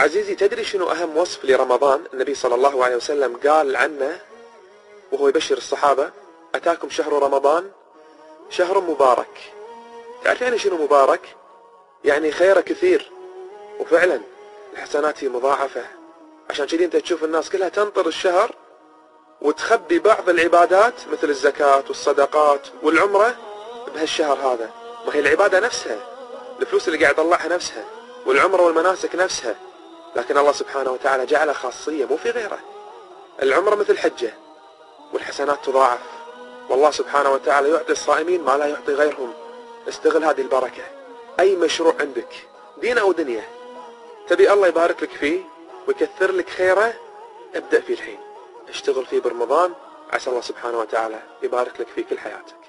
عزيزي تدري شنو أهم وصف لرمضان؟ النبي صلى الله عليه وسلم قال عنه وهو يبشر الصحابة أتاكم شهر رمضان؟ شهر مبارك. تعرف يعني شنو مبارك؟ يعني خيره كثير. وفعلا الحسنات هي مضاعفة. عشان كذي أنت تشوف الناس كلها تنطر الشهر وتخبي بعض العبادات مثل الزكاة والصدقات والعمرة بهالشهر هذا. ما هي العبادة نفسها الفلوس اللي قاعد يطلعها نفسها والعمرة والمناسك نفسها. لكن الله سبحانه وتعالى جعلها خاصية مو في غيره. العمرة مثل حجة والحسنات تضاعف. والله سبحانه وتعالى يعطي الصائمين ما لا يعطي غيرهم. استغل هذه البركة. أي مشروع عندك دين أو دنيا تبي الله يبارك لك فيه ويكثر لك خيره ابدأ فيه الحين. اشتغل فيه برمضان عسى الله سبحانه وتعالى يبارك لك في كل حياتك